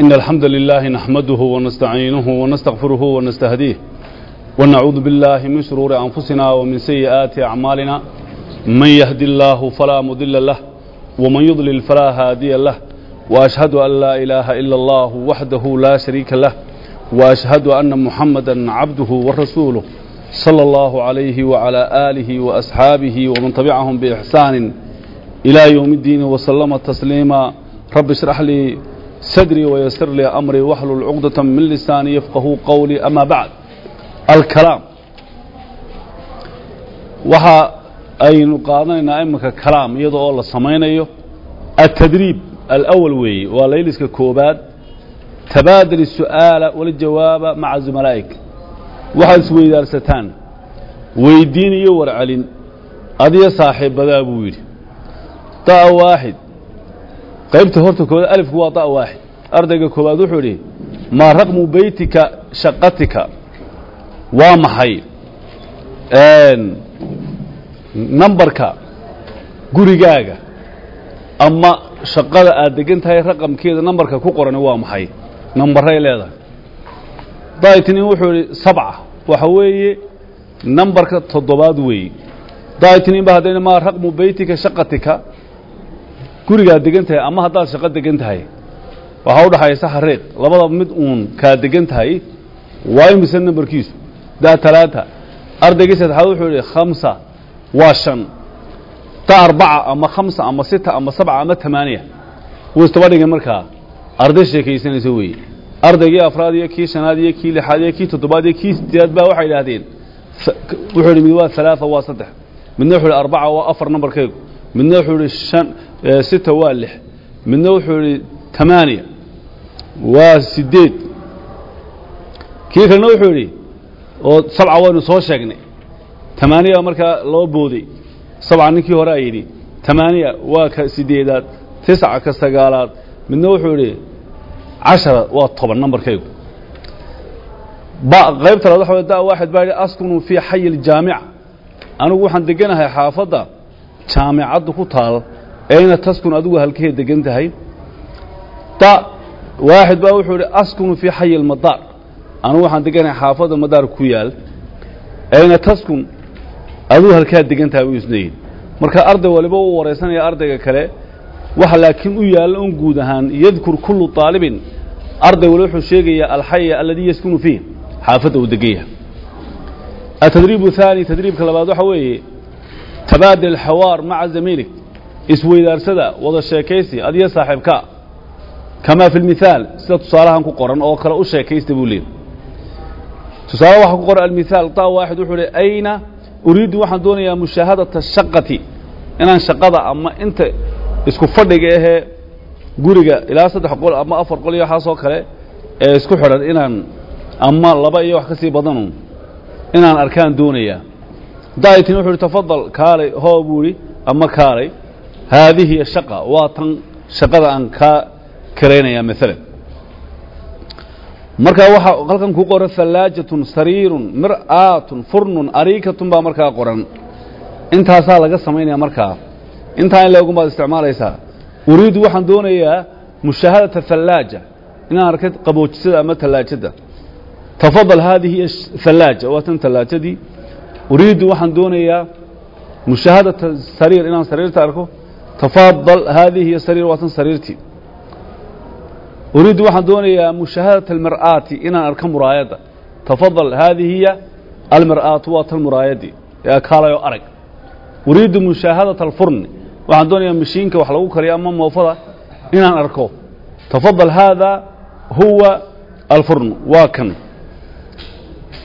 إن الحمد لله نحمده ونستعينه ونستغفره ونستهديه ونعوذ بالله من شرور أنفسنا ومن سيئات أعمالنا من يهدي الله فلا مضل له ومن يضلل فلا هادي له وأشهد أن لا إله إلا الله وحده لا شريك له وأشهد أن محمدا عبده ورسوله صلى الله عليه وعلى آله وأصحابه ومن تبعهم بإحسان إلى يوم الدين وسلم تسليما رب اشرح لي sadrii wayasir lii amrii waxlul cuqdata min lisaani yafqahuu qowlii ama bacd alkalaam waxa aynu qaadanaynaa iminka kalaam iyada oo la samaynayo. Altadriib alawal weeye waa layliska koobaad. Tabaadal su'aala wala maca zumalaa'ik waxaad isweydaarsataan weydiin iyo warcelin. Adiyo saaxiibadaa buu yidhi. Da' waaxid qaybta horta kooda alifku waa da' waaxid. Ardayga koowaad wuxuu idhi maa raqmu beytika shaqatika. Waa maxay? Nambarka gurigaaga ama shaqada aad degan tahay raqamkeeda nambarka ku qorani waa maxay? Nambaray leedahay. Daitnin wuxuu idhi sabca. Waxa weeye nambarka toddobaad weeye daitnin ba haddayna maa raqmu beytika shaqatika gurigaad degan tahay ama haddaad shaqo degan tahay waxaa u dhaxaysa xariiq labada mid uun kaa degan tahay waa imise nambarkiisu. Daa talaata ardaygii saddexaad wuxuu idhi khamsa waa shan da arbaca ama khamsa ama sita ama sabca ama tamaaniya. Wuu istaba dhigay markaa arday sheekaysanaysa weeye. Ardaygii afraad iyo kii shanaad iyo kii lixaad iyo kii toddobaad iyo kii sideedaad baa waxay idhaahdeen wuxuu idhi mid waa alaaa waa saddex. Midna wuxuu idhi arbaca waa afar nambarkaygu midna wuxuu shan sita waa lix. Midna wuxuu idhi tamaaniya. Waa sideed kii kalena wuxuu idhi oo sabca waynu soo sheegnay. Tamaaniya markaa loo booday. Sabca ninkii hore a yidhi tamaaniya waa ka sideedaad tisca ka sagaalaad. Midna wuxuu idhi cashara waa toban nambarkaygu. Qaybta labaad waxa da waaxid baa yidhi askunu fii xayi aljaamica anigu waxaan deganahay xaafadda jaamicaddu ku taal ayna taskun adigu halkahee degan tahay. Da waaxid baa wuxuu idhi askunu fii xayi almadaar anugu waxaan deganahay xaafadda madaar ku yaal. Ayna taskun adigu halkaa degan tahay buu isleeyihin marka arday waliba u waraysanaya ardayga kale waxa laakiin u yaalla un guud ahaan yadkur kullu طaalibin arday waliba wuxuu sheegayaa alxaya aladii yaskunu fiih. Xaafadda uu degan yahay. Atadriib haani tadriibka labaad waxa weeye tabaadil xawaar maca zamiilig isweydaarsada wada sheekaysi adiyo saaxiibka. Kamaa fi اlmithaal sida tusaalahan ku qoran oo kale u sheekaysta buu leeyay tusaale waxaa ku qoran almithaal da waaxid wuxuu hi ayna uriiddu waxaan doonayaa mushaahadata shaqati inaan shaqada ama inta isku fadhiga ahee guriga ilaa saddex qol ama afar qol iyo waxaasoo kale ee isku xidhan inaan ama laba iyo wax ka sii badanu inaan arkaan doonayaa daitin wuxuu ihi tafadal kaalay hoo buu ihi ama kaalay haadihi shaqa waa tan shaqada aan kaa karaynayaa maalan markaa waxaa halkan ku qoran hallaajatun sariirun mir'aatun furnun ariikatun baa markaa qoran. Intaasaa laga samaynaya markaa. Intaa in leegun baad isticmaalaysaa. Uriidu waxaan doonayaa mushaahadata hallaaja inaan arkay qaboojisada ama tallaajada. Tafadal haadihi hallaaja waa tan tallaajadii uriidu waxaan doonayaa mushaahadata sariir inaan sariirta arko tafadal haadihi sariir waa tan sariirtii uriidu waxaan doonayaa mushaahadata almir'aati inaan arko muraayadda tafadal haadihi hiya almir'aatu waa tan muraayadii ee kaalayoo arag uriidu mushaahadata alfurni waxaan doonayaa mashiinka wax lagu kariyo ama moofada inaan arko tafadal haada huwa alfurn waa kan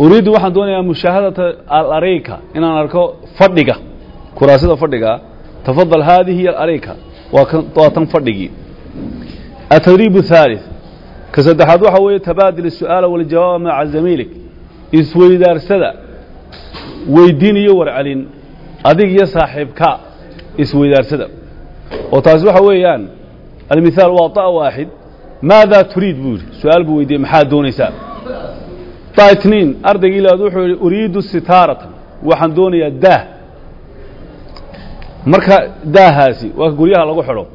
uriiddu waxaan doonayaa mushaahadata alareyka inaan arko fadhiga kuraasida fadhigaa tafadal haadihi alareyka waa tan fadhigii atadriib الثaalث ka saddexaad waxa weeye tabaadil الsu'aala waljawaaba maca zamiilig isweydaarsada weydiin iyo warcelin adig iyo saaxiibka isweydaarsada oo taasi waxa weeyaan almithaal waa da waaxid maadaa turiid buu yidhi su-aal buu weydiiyey maxaad doonaysaa da itniin ardaygii labaad wuxuu yidhi uriidu sitaaratan. Waxaan doonayaa daah. Marka daahaasi waa guryaha lagu xidho.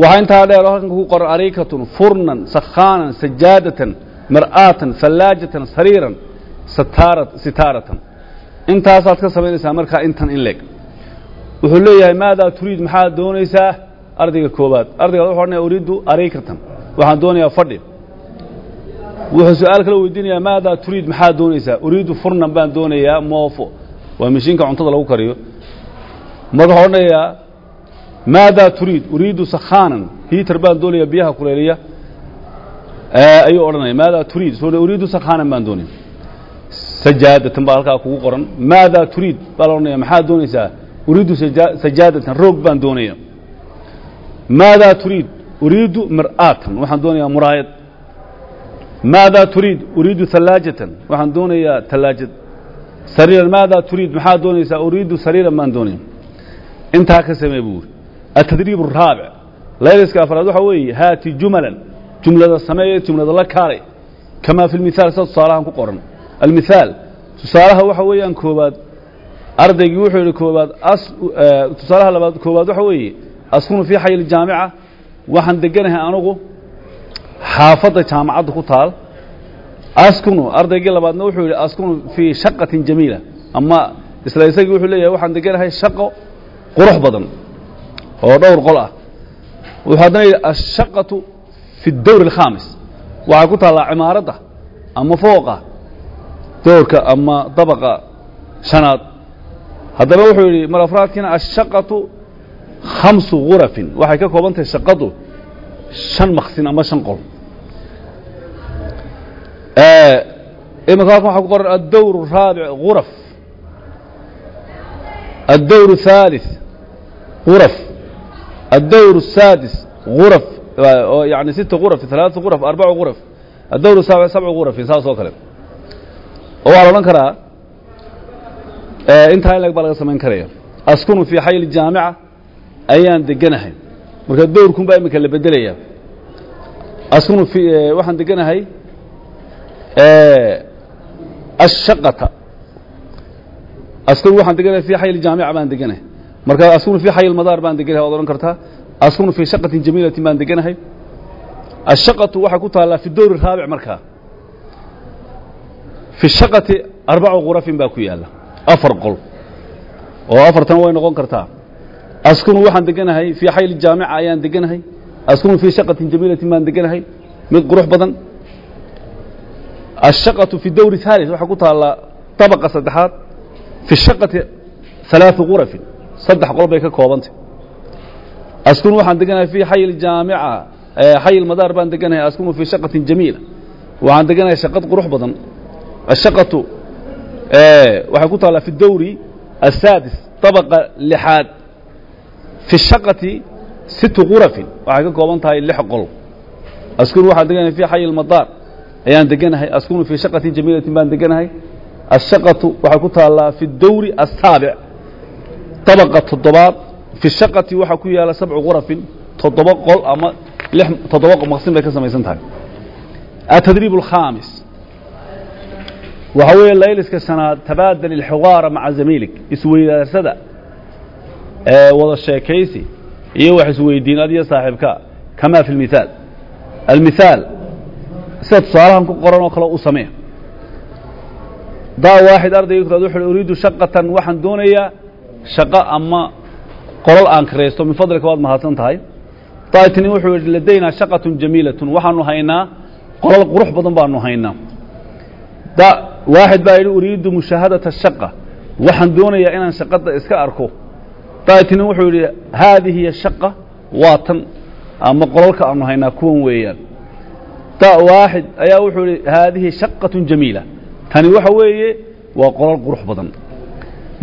Waxaa intaa dheer oo halkan ku qoran ariikatun furnan sakhaanan sajaadatan mar'aatan fallaajatan sariiran sitaaratan. Intaasaad ka samaynaysaa markaa intan in leeg. Wuxuu leeyahay maadaa turiid? Maxaad doonaysaa? Ardayga koobaad ardayga wuxuu odhanaya uriidu ariikatan waxaan doonayaa fadhi wuxuu su'aal kala weydiinayaa maadaa turiid? Maxaad doonaysaa? Uriidu furnan baan doonayaa moofo. Waa mashiinka cuntada lagu kariyo. Wuxuu odhanayaa maadaa turiid? Uriidu sakhaanan. Hiitar baan doonayaa biyaha kuleeliya ayuu odhanaya maadaa turiid? Uriidu sakhaanan baan doonaya sajaadatan baa halkaa kugu qoran. Maadaa turiid? Baa la odhanaya maxaad doonaysaa? Uriidu saja- sajaadatan roog baan doonaya maadaa turiid? Uriidu mir'aatan waxaan doonayaa muraayad maadaa turiid uriidu hallaajatan waxaan doonayaa tallaajad sariiran maadaa turiid maxaad doonaysaa uriidu sariiran baan doonaya intaa ka samee buu yidhi atadriib araabic layliska afraad waxa weeye haati jumalan jumlada sameeye jumlada la kaalay kamaa fi lmithaal sida tusaalahan ku qoran almithaal tusaalaha waxa weeyaan koobaad ardaygii wuxuu yidhi koobaad tusaalaha labaad koobaad waxa weeye askunu fii xay ljaamica waxaan deganahay anugu xaafadda jaamacadda ku taal askunu ardaygii labaadna wuxuu yidhi askunu fii shaqatin jamiila. Ama isla isagii wuxuu leeyahay waxaan deganahay shaqo qurux badan oo dhowr qol ah. Wuxuu haddana yidhi ashaqatu fi dowr alkhaamis. Waxaa ku taallaa cimaaradda ama fooqa dowrka ama dabaqa shanaad. Haddaba wuxuu yidhi mar afraadkiina ashaqatu khamsu gurafin waxay ka koobantahay shaqadu shan maksin ama shan qol imika halkan waxaa ku qoran addowr الraabic guraf addowr الثالث غرف الدور السادس غرف يعني ست غرف ثلاث غرف أربع غرف الدور السابع سبع غرف saas oo kale oo waa la odhan karaa intaa in lag baa laga samayn karaya askunu fii xay الjaamica ayaan deganahay marka dowrkun baa imika la bedelaya askunu fi waxaan deganahay الshaqata askunu waxaan deganahay fii xay الjaamica baan deganahay marka askunu fii xay lmadaar baan deganahay waad odhan kartaa askunu fii shaqatin jamiilatin baan deganahay ashaqatu waxay ku taallaa fi dowr raabic markaa fi shaqati arbacu gurafin baa ku yaalla afar qol oo afartan way noqon kartaa askunu waxaan deganahay fii xayl jaamica ayaan deganahay. Askunu fii shaqatin jamiilatin baan deganahay. Mid qurux badan. Ashaqatu fi dowri haalis waxay ku taallaa dabaqa saddexaad. Fi shaqati halaau gurafin saddex qol bay ka koobantay. Askunu waxaan deganahay fii xay jaamica xay lmadaar baan deganahay askunu fii shaqatin jamiila. Waxaan deganahay shaqad qurux badan. Ashaqatu waxay ku taallaa fi dowri asaadis طabaqa lixaad fi shaqati situ qurafin waxay ka kooban tahay lix qol askunu waxaan deganahay fii xayi almadaar ayaan deganahay askunu fii shaqatin jamiilatin baan deganahay ashaqatu waxay ku taallaa fi dowri asaabic dabaqa toddobaad fi shaqati waxaa ku yaalla sabcu qurafin toddoba qol ama lix toddoba maqsin bay ka samaysan tahay atadriib alkhaamis waxaa weeye layliska shanaad tabaadal ilxiqaara maca zamiilik isweydaarsada wada sheekaysi iyo wax isweydiin adiyo saaxiibka kamaa fi lmithaal almithaal sida tusaalahan ku qoran oo kale u samee. Daa waaxid ardayga koowaad wuxuu uriidu shaqatan waxaan doonayaa shaqo ama qolol aan kiraysto min fadlika waad mahadsan tahay. Daitini wuxuu yidhi ladaynaa shaqatun jamiilatun waxaanu haynaa qolol qurux badan baanu haynaa. Da waaxid baa yidhi uriidu mushaahadata shaqa waxaan doonayaa inaan shaqada iska arko daitini wuxuu yidhi haadihi shaqa waa tan. Ama qololka aanu haynaa kuwan weeyaan. Da waaxid ayaa wuxuu yidhi haadihi shaqatun jamiila. Tani waxa weeye waa qolol qurux badan.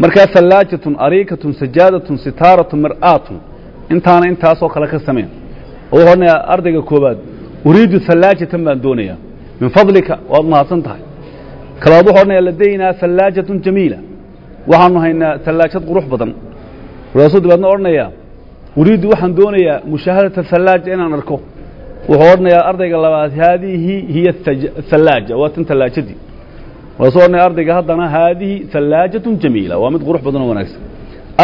Markaa hallaajatun ariikatun sajaadatun sitaaratun mir'aatun intaana intaasoo kale ka sameen. Oo wuxuu ardayga koobaad uriidu hallaajatan baan doonayaa. Min fadlika waad mahadsan tahay. Kalabaad wuxuu odhanayaa ladaynaa hallaajatun jamiila. Waxaanu haynaa hallaajad qurux badan markaasuu dabeedna odhanayaa uriidu waxaan doonayaa mushaahadata hallaaja inaan arko. Wuxuu odhanayaa ardayga labaad haadihi hiya hallaaja waa tan hallaajadii markaasuu odhanaya ardayga haddana haadihi hallaajatun jamiila. Waa mid qurux badan oo wanaagsan.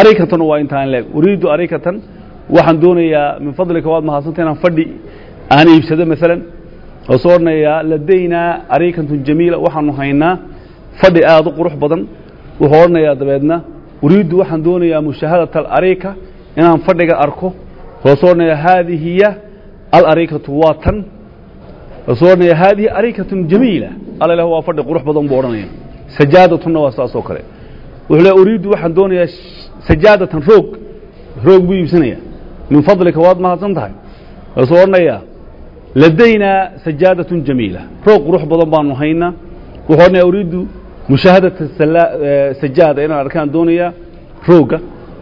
Arikatan waa intaan leeg. Uriidu arikatan waxaan doonayaa min fadlika waad mahadsanta inaan fadhi aan iibsado maalan oo soo odhanayaa ladaynaa ariikantun jamiila waxaanu haynaa fadhi aad u qurux badan. Wuxuu odhanayaa dabeedna uriiddu waxaan doonayaa mushaahadat alariika inaan fadhiga arko. Wuxuu soo odhanayaa haadihi hiya alariikatu waa tan odhanayaa haadihi ariikatun jamiila. Alla waa fadhi qurux badan buu odhanaya sajaadatuna waa saas oo kale. Wuxuu leeya uriiddu waxaan doonayaa sajaadatan roog. Roog buu iibsanaya min fadlika waad mahadsan tahay. Wuxuu odhanayaa ladaynaa sajaadatun jamiila. Roog qurux badan baanu haynaa. Wuxuu odhanayaa uriiddu mushaahadata sajaada inaan arkaan doonayaa roogga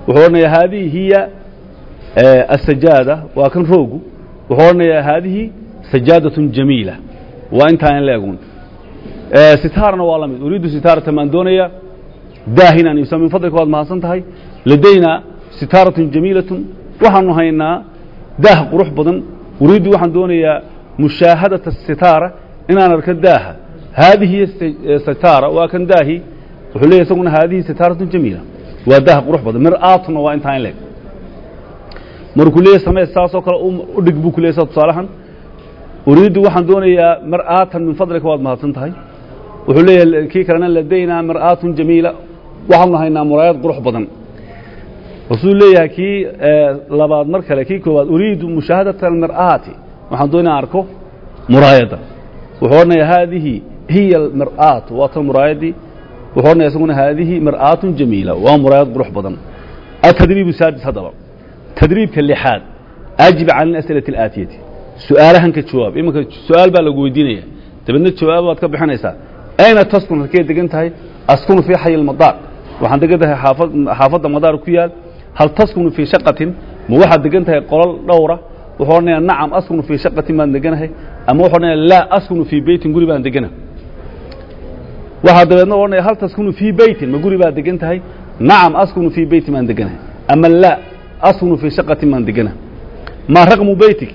wuxuu odhanayaa haadihi hiya asajaada waa kan roogu. Wuxuu odhanayaa haadihi sajaadatun jamiila. Waa intaa in leegun sitaarna waa la mid. Uriiddu sitaaratan baan doonayaa. Daah inaan iibsa min fadlika waad mahadsan tahay. Ladaynaa sitaaratun jamiilatun. Waxaanu haynaa daah qurux badan. Uriiddu waxaan doonayaa mushaahadata sitaara. Inaan arko daaha haadihi sitaara waa kan daahi wuxuu leeyahy isaguna haadihi sitaaratun jamiila waa daah qurux badan mir'aatuna waa intaa in leeg markuu leeyahy samee saasoo kale u dhig buu ku leeyay sa tusaalahan uriiddu waxaan doonayaa mir'aatan min fadlika waad mahadsan tahay wuxuu leeyahay kii kalena ladaynaa mir'aatun jamiila waxaanu haynaa muraayad qurux badan wuxuu leeyahay kii labaad mar kale kii koowaad uriidu mushaahadata almir'aati waxaan doonaa arko muraayadda wuxuu odhanayaa haadihi hiya almir'aat waa tan muraayaddii wuxuu odhanaya isaguna haadihi mir'aatun jamiila waa muraayad qurux badan atadriibu saadis haddaba tadriibka lixaad ajib can alas'ilati alaatiyati su'aalahan ka jawaab iminka su'aal baa lagu weydiinaya dabeedna jawaab baad ka bixinaysaa ayna taskun halkee degan tahay askunu fii xayi lmadaar waxaan degan tahay xaafad xaafadda madaar ku yaal hal taskunu fii shaqatin ma waxaad degan tahay qolol dhowra wuxuu odhanayaa nacam askunu fii shaqatin baan deganahay ama wuxuu odhanaya laa askunu fii beytin guri baan degana waxaa dabeedna odhanaya hal taskunu fii beytin ma guri baad degan tahay? Nacam askunu fii beytin baan deganahay ama laa askunu fii shaqatin baan deganahay ma raqmu beytik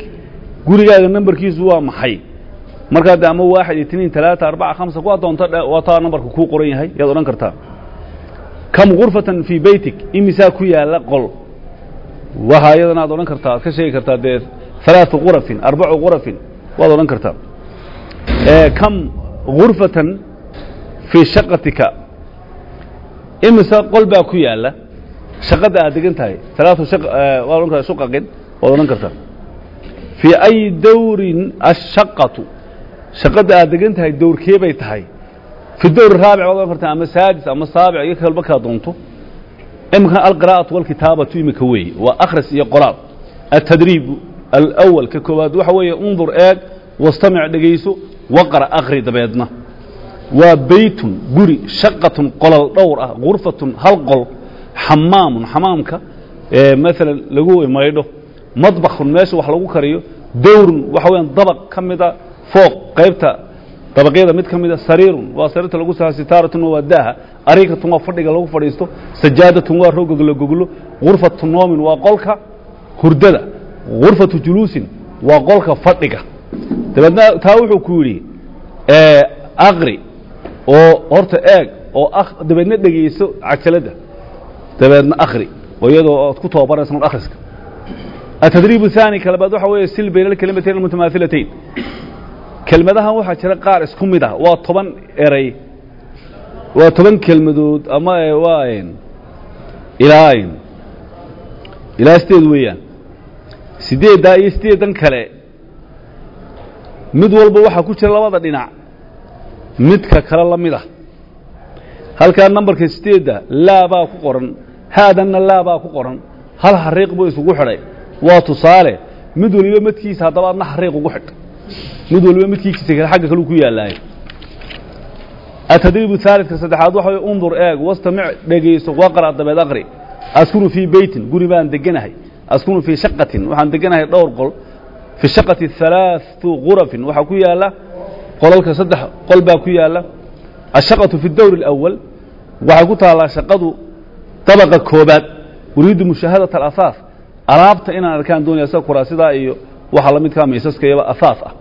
gurigaaga nambarkiisu waa maxay? Markaa de ama waaxid iyo tiniin talaata arbaca hamsa waa doonta waa taa nambarka kuu qoran yahay yaad odhan kartaa. Kam gurfatan fii beytik imisaa ku yaalla qol. Waxa iyadana aad odhan kartaa aad ka sheegi kartaa dee alaau qurafin arbacu qurafin waad odhan kartaa. Kam gurfatan fii shaqatika. Imise qol baa ku yaalla. Shaqadda aad degan tahay. Alaatu waad odhan kartaa shuqaqin waad odhan kartaa fii ayi dawrin ashaqatu shaqadda aad degan tahay dawrkee bay tahay. Fi dawr raabic waad odhan kartaa ama saadis ama saabic iyo kalba kaa doonto. Imika alqira'atu walkitaabatu imika weeye waa akhris iyo qoraal. Atadriibu alawal ka koowaad waxa weeye undur eeg wastamic dhegayso waqra akhri dabeedna waa beytun guri shaqatun qolol dhowr ah gurfatun hal qol xamaamun xamaamka maalan lagu maydho madbakhun meesha wax lagu kariyo dowrun waxa weeyaan dabaq ka mida fooq qaybta dabaqyada mid ka mida sariirun waa sariirta lagu saha sitaaratun waa daaha ariikatun waa fadhiga lagu fadhiisto sajaadatun waa roog la goglo gurfatu noomin waa qolka hurdada gurfatu juluusin waa qolka fadhiga. Dabeedna taa wuxuu ku yidhi aqri oo horta eeg oo dabeedna dhegayso cajaladda dabeedna akhri oo iyadoo aad ku tababaraysa un akhriska. Atadriibu haani ka labaad waxa weeye sil bayna alkelimateyn almutamaailatayn kelmadahan waxaa jira qaar isku mid ah. Waa toban eray waa toban kelmadood ama waayn ilaayn ilaa sideed weeyaan. Sideeddaa iyo sideedan kale mid walba waxaa ku jira labada dhinac midka kale la mid ah. Halkaa nambarka sideedda laabaa ku qoran haadanna laabaa ku qoran. Hal xariiq buu isugu xidhay. Waa tusaale mid waliba midkiisa haddaba adna xariiq ugu xidh. Mid waliba midkiikiisa kale xagga kaleu ku yaallaaye atadriib aalidka saddexaad waxa way undur eeg wastamic dhegayso waqra dabeed aqri. Askunu fii beytin guri baan deganahay. Askunu fii shaqatin waxaan deganahay dhowr qol. Fii shaqati halaau qurafin waxaa ku yaalla qolalka saddex qol baa ku yaala ashaqatu fi اdowr اlأwal waxay ku taallaa shaqadu dabaqa koobaad uriidu mushaahadaة اlasaas alaabta inaan arkaan doonaya sida kuraasidaa iyo waxa la midkaa miisaska iyaba asaas ah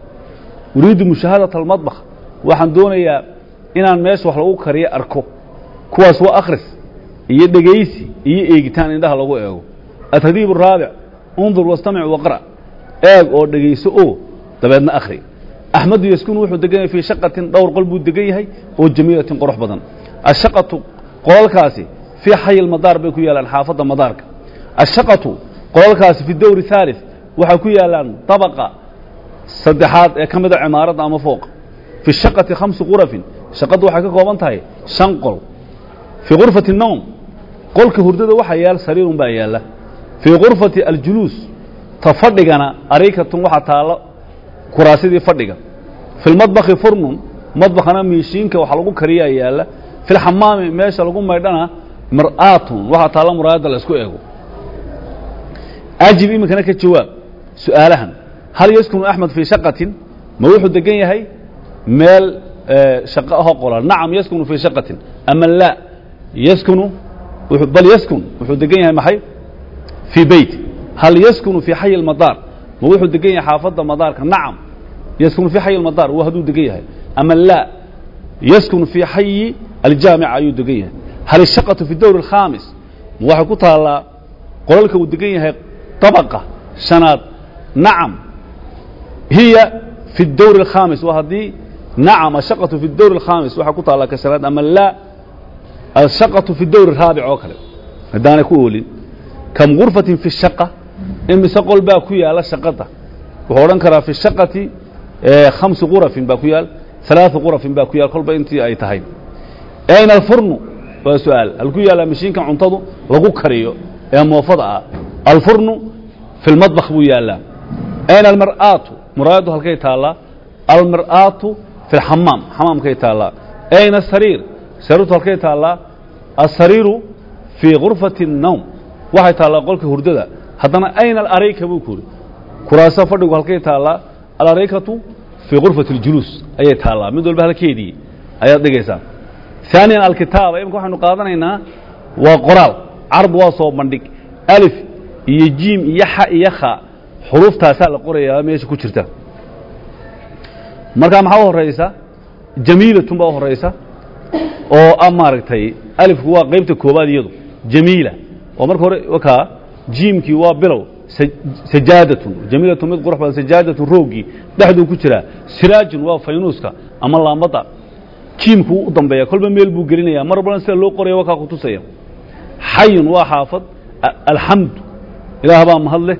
uriidu mushaahadaة اlmadbakh waxaan doonayaa inaan meesha wax lagu kariyo arko kuwaas waa akhris iyo dhegaysi iyo eegitaan indhaha lagu eego atadiib الraabic undur wastamic waqra eeg oo dhegayso oo dabeedna akhri axmedu yaskunu wuxuu degan yahay fii shaqatin dhowr qol buu degan yahay oo jamiilatin qurux badan. Ashaqatu qolalkaasi fii xayi lmadaar bay ku yaalaan xaafadda madaarka. Ashaqatu qolalkaasi fi dowri haalith waxay ku yaalaan dabaqa saddexaad ee ka mida cimaaradda ama fooqa fi shaqati khamsu qurafin shaqaddu waxay ka kooban tahay shan qol. Fii gurfati الnowm qolka hurdada waxaa yaal sariirun ta fadhigana arikatun fi lmadbakhi furnun madbakhana miishiinka waxa lagu kariyaa yaalla fi lxamaami meesha lagu maydhana mar'aatun waxaa taalla muraayadda la isku eego ajib iminkana ka jawaab su'aalahan hal yaskunu axmed fii shaqatin ma wuxuu degan yahay meel shaqo ahoo qola nacam yaskunu fii shaqatin ama laa yaskunu bal yaskun wuxuu degan yahay maxay fii beyt hal yaskunu fii xayi lmadaar ma wuxuu degan yahay xaafadda madaarka nacam yaskunu fii xayi lmadaar waa hadduu degan yahay ama laa yaskunu fii xayi aljaamica ayuu degan yahay hal ishaqatu fi dowr alkhaamis ma waxay ku taallaa qolalka uu degan yahay طabaqa shanaad nacam hiya fi اdowr الkhaamis waa haddii nacam ashaqatu fi اdowr الkhaamis waxay ku taallaa ka shanaad ama laa ashaqatu fi dowr الraabic oo kale haddaanay ku oolin kam gurfatin fi الshaqa imise qol baa ku yaala shaqada wuxuu odhan karaa fi shaqati hamsu qurafin baa ku yaal alaau qurafin baa ku yaal kolba intii ay tahay. Ayna alfurnu? Waa su'aal. Halku yaallaa mashiinka cuntadu lagu kariyo ee moofada ah? Alfurnu fi lmadbakh buu yaallaa ayna almar'aatu? Muraayaddu halkay taallaa? Almar'aatu fi lxamaam xamaamkay taallaa. Ayna asariir sariirtu halkay taallaa? Asariiru fii gurfati الnowm waxay taallaa qolka hurdada. Haddana ayna alarayka buu ku yidhi. Kuraasa fadhigu halkay taallaa? Alaraykatu fii gurfati اljuluus ayay taallaa mid walba halkeedii ayaad dhigaysaa ثaaniyan alkitaaba imika waxaynu qaadanaynaa waa qoraal card waa soo bandhig alif iyo jiim iyo xa iyo kha xuruuftaasaa la qorayaa meesha ku jirta markaa maxaa u horaysa jamiilatun baa u horaysa oo a maaragtay alifku waa qaybta koobaad iyadu jamiila oo marka hore wakaa jiimkii waa bilow sajaadatun jamiilatun mid qurux badan sajaadatun roogii dhexduu ku jiraa siraajun waa faynuuska ama laambadda jiimku u dambeeya kolba meel buu gelinayaa mar walbana sida loo qoraya waa kaa kutusaya. Xayun waa xaafad alxamdu ilaah baa mahad leh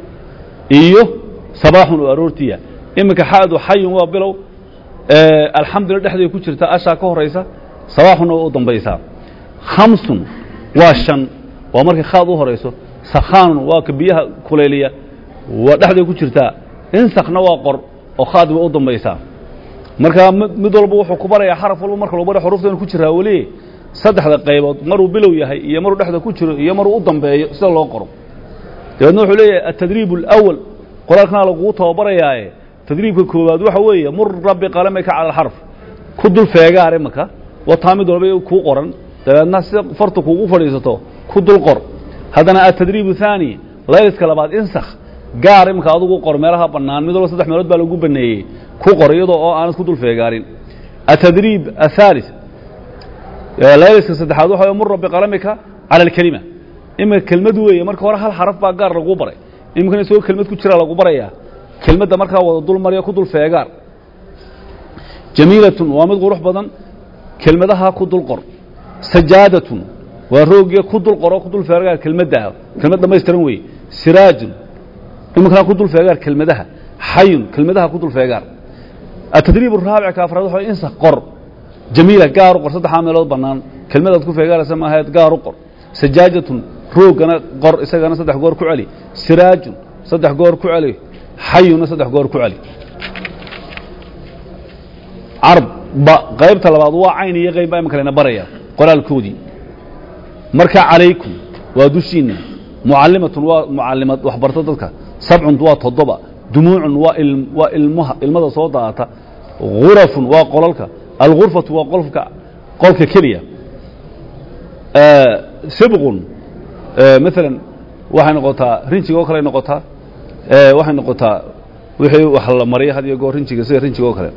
iyo sabaaxun oo aroortiya iminka xaadu xayun waa bilow alxamdulila dhexday ku jirta ashaa ka horaysa sabaaxunna waa u dambaysaa khamsun waa shan waa markay khaad u horayso sakhaanun waa ka biyaha kulayliya waa dhexday ku jirtaa waa qor oo khaad bay u dambaysaa. Mid walba wuxuu ku barayaa xaraf walba marka lagu bara xuruftan ku jiraa weli saddexda qaybood maruu bilow yahay iyo maruu dhexda ku jiro iyo maruu u dambeeyo sida loo qoro. Dabeedna wuxuu leeyahay atadriib اlأwal qoraalkana lagugu tababarayaaye. Tadriibka koowaad waxa weeye mura biqalamika cala alxarf ku dul feegaar imaka wataa mid walba kuu qoran. Dabeedna sida farta kuugu fadhiisato ku dul qor haddana atadriib thaani layliska labaad insakh. Gaar imanka adugu qor meelaha bannaan mid saddex meelood baa lagu baneeyey. Ku qor iyadoo oo aanad ku dul feegaarin. Atadriib athaalis layliska saddexaad waxa mura biqalamika cala alkelima iminka kelmad weeye marka hore hal xaraf baa gaar laguu baray. Iminkana isagoo kelmad ku jiraa lagu barayaa. Kelmadda markaa wada dul ku dul feegaar. Jamiilatun waa mid qurux badan. Kelmadaha ku dul qor. Sajaadatun waa roogiya ku dul qoro ku dul feegaar kelmadda. Kelmad dhamaystiran weeye siraajun. Iminkana ku dul feegaar kelmadaha. Xayun kelmadaha ku dul feegaar atadriib araabic ka afraad waxa insa qor. Jamiila gaar qor. Saddexaa meelood bannaan. Kelmadaad ku feegaaraysa maahayd gaar u qor. Sajaajatun roogana qor isagana saddex goor ku celi. Siraajun saddex goor ku celi. Xayuna saddex goor ku celi. Carb qaybta labaad waa cayn iyo qayb baa imanka layna baraya qoraalkoodii marka calaykum waa dushiinna. Mucallimatun waa mucallimad waxbarto dadka. Sabcun waa toddoba. Dumuucun waa ilmaha ilmada soo daata. Gurafun waa qolalka. Algurfatu waa qolka qolka keliya. Sibqun maalan waxay noqotaa rinjiga kale noqotaa waxay noqotaa wixii wax la mariya had iyo goor rinjiga sida rinjiga kale.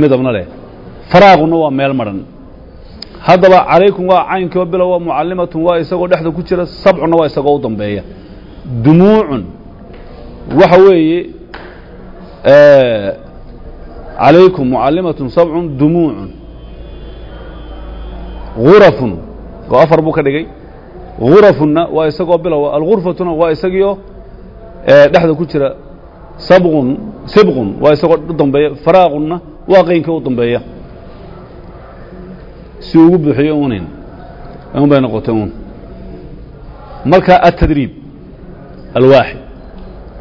Midabna leh. Faraaquna waa meel maran haddaba calaykum waa caynkoo bilow waa mucallimatun waa isagoo dhexda ku jira sabcunna waa isagoo u dambeeya. Dumuucun waxa weeye calaykum mucallimatun sabcun dumuucun. Gurafun oo afar buu ka dhigay. Gurafunna waa isagoo bilowa algurfatuna waa isagiioo dhexda ku jira. Sabqun sibqun waa isagoo u dambeeya. Faraaqunna waa qeynka u dambeeya si ugu buuxiyo unin un bay noqotay un marka atadriib alwaaxid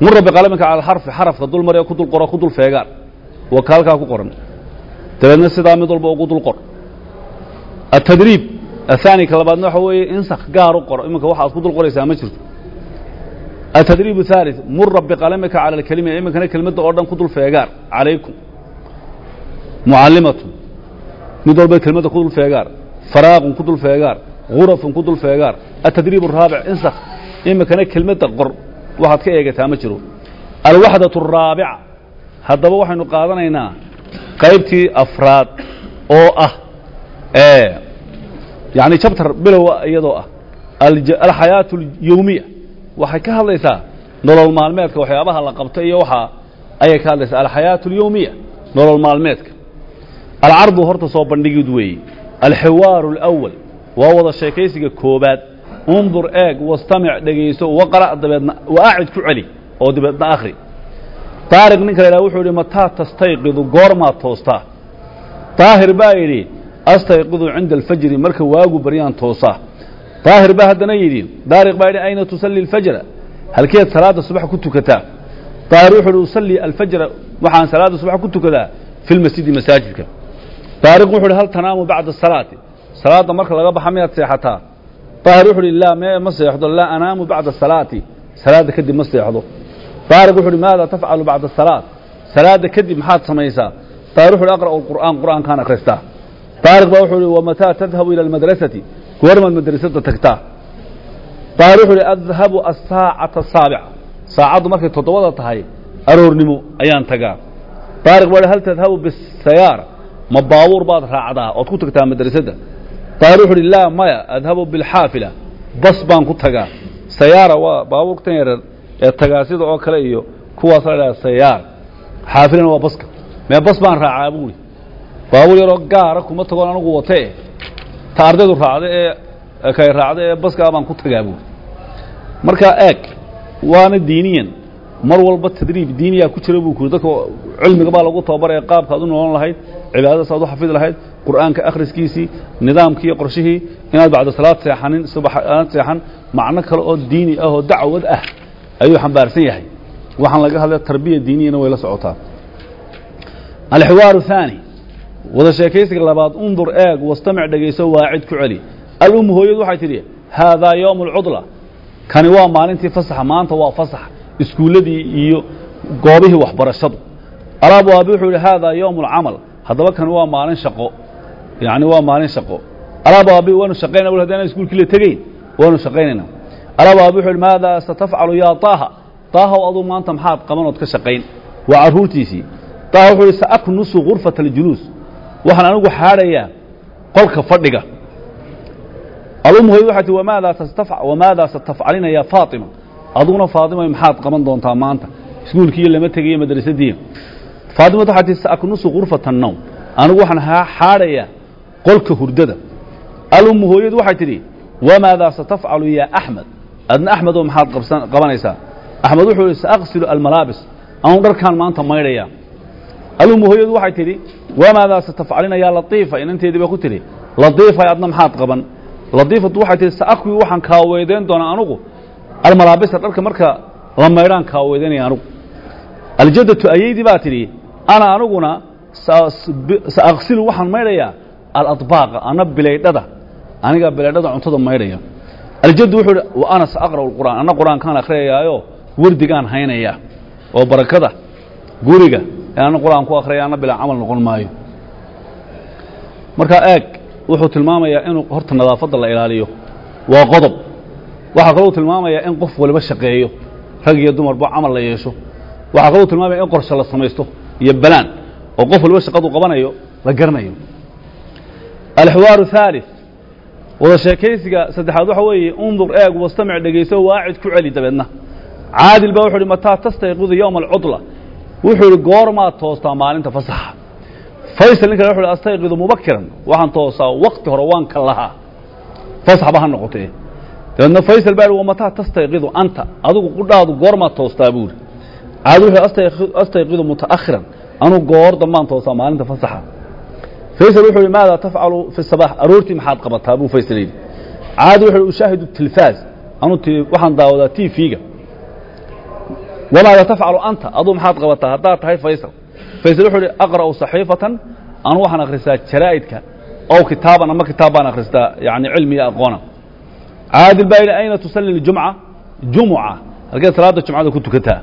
mura biqalaminka cala alxarfi xarafka dul maree ku dul qoro ku dul feegaan waa ka halkaa ku qoran dabeedna sidaa mid walba ugu dul qor atadriib ahaani ka labaadna waxa weeye insak gaar u qor iminka waxaad ku dul qoraysaa ma jirto atadriib الثالث mura biqalamika calى اlkelima iminkana kelmadda oo dhan ku dul feegaar calaykum mucallimatun mid walba kelmadda ku dul feegaar faraaqun ku dul feegaar gurafun ku dul feegaar atadriib الraabic insak iminkana kelmadda qor waxaad ka eegataa ma jiro alwaxdaة الraabica haddaba waxaynu qaadanaynaa qaybtii afraad oo ah yani jabtar bilowa iyadoo ah alxayaaة اlyowmiya waxay ka hadlaysaa nolol maalmeedka waxyaabaha la qabto iyo waxaa ayay ka hadlaysaa alxayaaة اlyowmiya nolol maalmeedka alcardu horta soo bandhigid weeye alxiwaaru اlأwal waa wada sheekaysiga koobaad. Undur eeg wastamic dhegayso waqra' dabeedna waacid ku celi oo dabeedna akhri. Daariq ninka la idhaha wuxuu yidhi mataa tastayqidu goormaad toostaa daahir baa yidhi astayqidu cinda alfajri marka waagu baryaan toosaa daahir baa haddana yidhi daariq baa yidhi ayna tusalli alfajra? Halkeed salaadda subax ku tukataa daahir wuxuu yidhi usallii alfajra. Waxaan salaadda subax ku tukadaa fi lmasjidi masaajidka daariq wuxuu yidhi hal tanaamu bacda asalaati salaadda marka laga baxa miyaad seexataa? Daahir wuxuu yidhi laa mee ma seexdo. Laa anaamu bacda asalaati salaadda kadib ma seexdo. Daariq wuxuu yidhi maada tafcalu bacda asalaat salaadda kadib maxaad samaysaa? Daahir wuxu yidhi aqra'u alqur'aan qur'aankaan akhristaa daariq baa wuxuu yidhi wamataa tadhabu ila almadrasati? Goormaad madrasada tagtaa. Daahir wuxuu yidhi adhabu asaacata asaabica saacaddu markay toddobada tahay ma baabuur baad raacdaa ood ku tagtaa madrasadda daahir wuxuu yidhi laa maya adhabu bilxaafila. Bas baan ku tagaa. Sayaara waa baabuurtan yareer ee tagaasida oo kale iyo kuwaas dhaha sayaar. Xaafilana waa baska. Mee bas baan raacaa buuri baabuur yaroo gaara kuma tagoon anigu watee. Ta ardaydu raacda ee kay raacda ee baskaa baan ku tagaa buuri marka eeg waana diiniyan mar walba tadriib diiniyaa ku jira buu kuri dadka cilmiga baa lagu tababaraya qaabka ad u lahayd cibaadadaas aad u xafidi lahayd qur'aanka akhriskiisii nidaamkii qorshihii inaad bacda salaad seexanin subax aad seexan macno kale oo diini ah oo dacwad ah ayuu xambaarsan yahay. Waxaan laga hadlay tarbiya diiniyana way la socotaa. Alxiwaaru haani wada sheekaysiga labaad undur eeg wastamic dhegayso waacid ku celi. Alummu hooyadu waxay tidhi haadaa yowmu alcudla kani waa maalintii fasaxa maanta waa fasax iskuulladii iyo goobihii waxbarashadu. Alaabu aabi wuxuu yidhi haadaa yowmu alcamal haddaba kani waa maalin shaqo. Yacni waa maalin shaqo. Alaabu aabi waanu shaqaynaa bul haddaana iskuulkii la tegeyn waanu shaqaynaynaa alaabu aabi wuxuu yidhi maadaa satafcalu yaa taaha? Taahaw aduu maanta maxaad qaban ood ka shaqayn. Waa carruurtiisii. Taaha wuxuu yidhi saaknusu gurfata aljuluus waxaan anigu xaadhayaa qolka fadhiga. Tii wamaadaa tastaf wamaadaa satafcalina yaa faatima aduguna faatima maxaad qaban doontaa maanta? Iskuulkiiyo lama tegayo madrasadiiya faatimatu waxay tii saaknusu gurfata annowm anigu waxaan xaadhayaa qolka hurdada. Alummu hooyadu waxay tidhi wamaadaa satafcalu yaa axmed adna axmedoo maxaad qabsan qabanaysaa. Axmed wuxuu yihi saaqsilu almalaabis anu dharkaan maanta maydhayaa alummu hooyadu waxay tidhi wamaadaa satafcalina yaa latiifa? Inanteedii ba ku tidhi latiifay adna maxaad qaban. Latiifatu waxay tihi saakwi waxaan kaaweedeyn doonaa anugu almalaabisa dharka marka la maydhaan kaaweedeynaya anugu. Aljaddatu ayeydii baa tidhi ana aniguna saaqsilu waxaan maydhayaa aladbaaqa ana bilaydhada aniga bilaydhada cuntada maydhaya. Aljaddu wuxuu ihi wa ana saaqra'u lqur'aan anna qur'aankaan akhriyayaayo wardigaan haynayaa oo barakada guriga ee anna qur'aan ku akhriyaya anna bilaa camal noqon maayo. Markaa eeg wuxuu tilmaamayaa inuu horta nadaafadda la ilaaliyo. Waa qodob waxaa kaloo tilmaamayaa in qof waliba shaqeeyo rag iyo dumarba camal la yeesho. Waxaa kaloo tilmaamaya in qorshe la samaysto iyo balaan oo qof waliba shaqadu qabanayo la garanayo. Alxiwaaru haalith wada sheekaysiga saddexaad waxa weeye undur eeg wastamic dhegayso waacid ku celi dabeedna. Caadil baa wuxuu ihi mataa tastayqidu yowma alcudla. Wuxuu ihi goormaad toostaa maalinta fasaxa. Faysal nin kale wuxu uhi astayqidu mubakiran waxaan toosaa wakti hore waan ka lahaa. Fasax ba ha noqotee dabeedna faysal baa wamataa tastayqidu anta? Adigu qudhaadu goormaad toostaa buu ihi caadil wuxuu astayqi- astayqidu mutaakhiran. Anuu goor dambaan toosaa maalinta fasaxa. Faysal wuxuu ihi maada tafcalu fi sabax aroortii maxaad qabataa? buu faysal yidhi. Caadi wuxuu ushaahidu tilfaaz. Anuu waxaan daawadaa t v-ga. Wamaada tafcalu anta? Aduu maxaad qabataa? Haddaad tahay faysal. Faysal wuxuu ihi aqra'u saxiifatan. Anu waxaan akhristaa jaraa'idka. Ow kitaaban ama kitaab baan akhristaa yani cilmi iyo aqoona caadil baa yidhi ayna tusalli ljumca jumuca halkeed salaada jumcada ku tukataa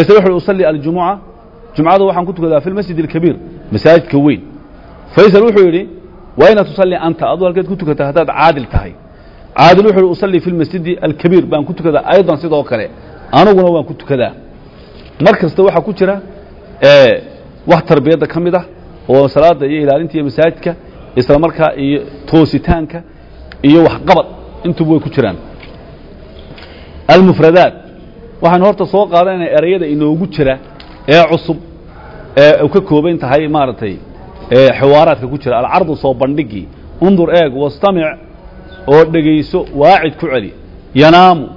ihi usalli aljumuca jumcada waxaan ku tukadaa fi lmasjid alkabiir masaajidka weyn faysal wuxuu yidhi wayna tusalli anta aduu halkeed ku tukataa haddaad caadil tahay caadil wuxuu yidhi usalli fi lmasjidi alkabiir baan ku tukadaa aydan sidoo kale aniguna waan ku tukadaa mar kasta waxaa ku jira wax tarbiyadda ka mid ah oo salaada iyo ilaalinta iyo masaajidka isla markaa iyo toositaanka iyo waxqabad intuba way ku jiraan. Almufradaat. Waxaanu horta soo qaadanayna ereyada inoogu jira ee cusub ee u ka kooban tahay maaragtay ee xiwaaraadka ku jira. Alcardu soo bandhigii undur eeg wastamic oo dhegayso waacid ku celi. Yanaamu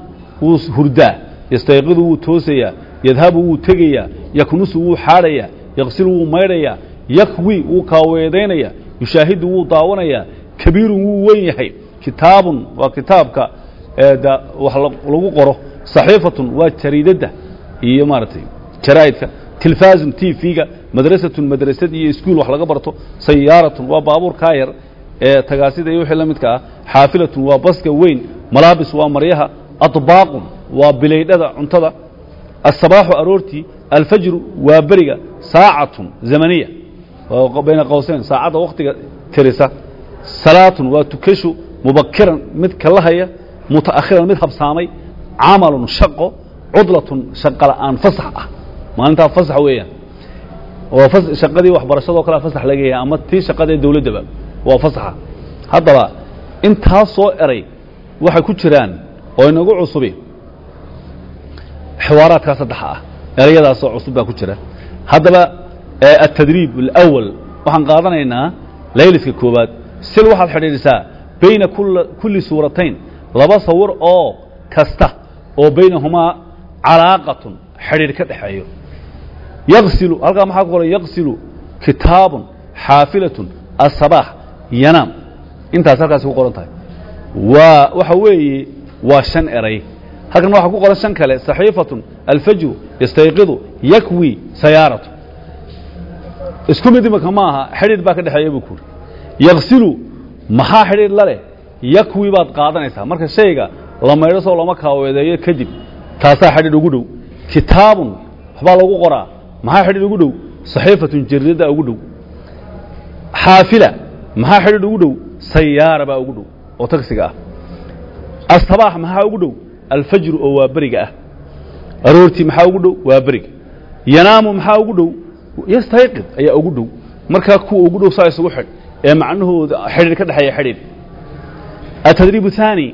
wuu hurdaa. Yastayqidu wuu toosayaa. Yadhabu wuu tegayaa. Yaknusu wuu xaadhayaa. Yaqsilu wuu maydhayaa. Yakwi wuu kaaweedaynayaa. Yushaahidu wuu daawanayaa. Kabiirun wuu wen yahay kitaabun waa kitaabka wax lagu qoro saxiifatun waa jariidadda iyo maaragtay jaraa'idka tilfaazun t v-ga madrasatun madrasad iyo iskuul wax laga barto sayaaratun waa baabuur kaayar ee tagaasida iyo wixii la midka ah xaafilatun waa baska weyn malaabis waa maryaha aطbaaqun waa bilaydhada cuntada asabaaxu aroortii alfajru waa beriga saacatun zamaniya bayna qowseyn saacadda waktiga tirisa salaatun waa tukashu mubakiran mid kalahaya mutaakhiran mid habsaamay camalun shaqo cudlatun shaqo la'aan fasax ah maalintaa fasax weeyaan oo shaqadii waxbarashadoo kalea fasax laga yahay ama tii shaqada ee dawladdaba waa fasaxa haddaba intaas soo eray waxay ku jiraan oo inagu cusubi xiwaaraadkaa saddexa ah erayadaasoo cusub baa ku jira haddaba atadriib alawal waxaan qaadanaynaa layliska koowaad sil waxaad xidhiidhisaa kula kulli suuratayn. Laba sawir oo kasta oo baynahumaa calaaqatun xidhiidh ka dhexeeyo. Yaqsilu halkaa maxaa ku qoran yaqsilu kitaabun xaafilatun asabaax yanaam. Intaas halkaasi ku qoran tahay. Waa waxa weeye waa shan eray. Halkan waxaa ku qoran shan kale saxiifatun alfajru yastayqidu yakwi sayaaratu. Isku mid imika aha xidhiidh baa ka dhexeeya buu yaqsilu maxaa xidhiidh la leh yakwi baad qaadanaysaa. Marka shayga la maydho soo lama kaaweedeeyo kadib taasaa xidhiidh ugu dhow. Kitaabun waxbaa lagu qoraa. Maxaa xidhiidh ugu dhow saxiifatun jaridada ugu dhow. Xaafila maxaa xidhiidh ugu dhow sayaara baa ugu dhow oo tagsiga ah. Asabaax maxaa ugu dhow alfajru oo waa beriga ah. Aroortii maxaa ugu dhow waa beriga. Yanaamu maxaa ugu dhow yastayqid ayaa ugu dhow. Markaa kuwa ugu dhow saa isugu xidh ee macnuhu xidhiir ka dhexeeya xidhiir atadriib haani